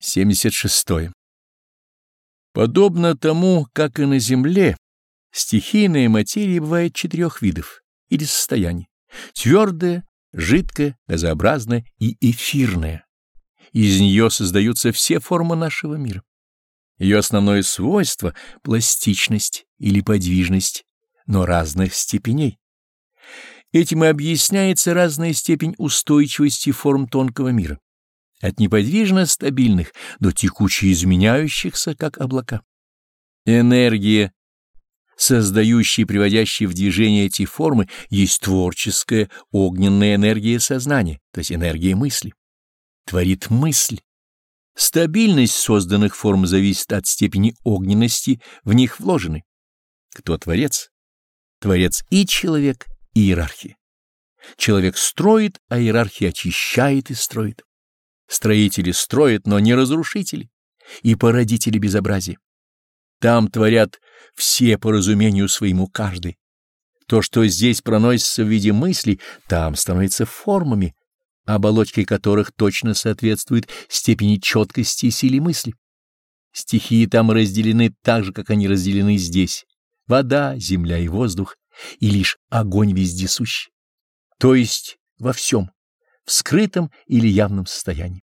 76. Подобно тому, как и на Земле, стихийная материя бывает четырех видов или состояний — твердая, жидкая, газообразная и эфирная. Из нее создаются все формы нашего мира. Ее основное свойство — пластичность или подвижность, но разных степеней. Этим и объясняется разная степень устойчивости форм тонкого мира от неподвижно стабильных до текуче изменяющихся, как облака. Энергия, создающая и приводящая в движение эти формы, есть творческая огненная энергия сознания, то есть энергия мысли. Творит мысль. Стабильность созданных форм зависит от степени огненности в них вложенной. Кто творец? Творец и человек, и иерархия. Человек строит, а иерархия очищает и строит. Строители строят, но не разрушители и породители безобразия. Там творят все по разумению своему каждый. То, что здесь проносится в виде мыслей, там становится формами, оболочки которых точно соответствуют степени четкости и силе мысли. Стихии там разделены так же, как они разделены здесь. Вода, земля и воздух, и лишь огонь вездесущий. То есть во всем в скрытом или явном состоянии.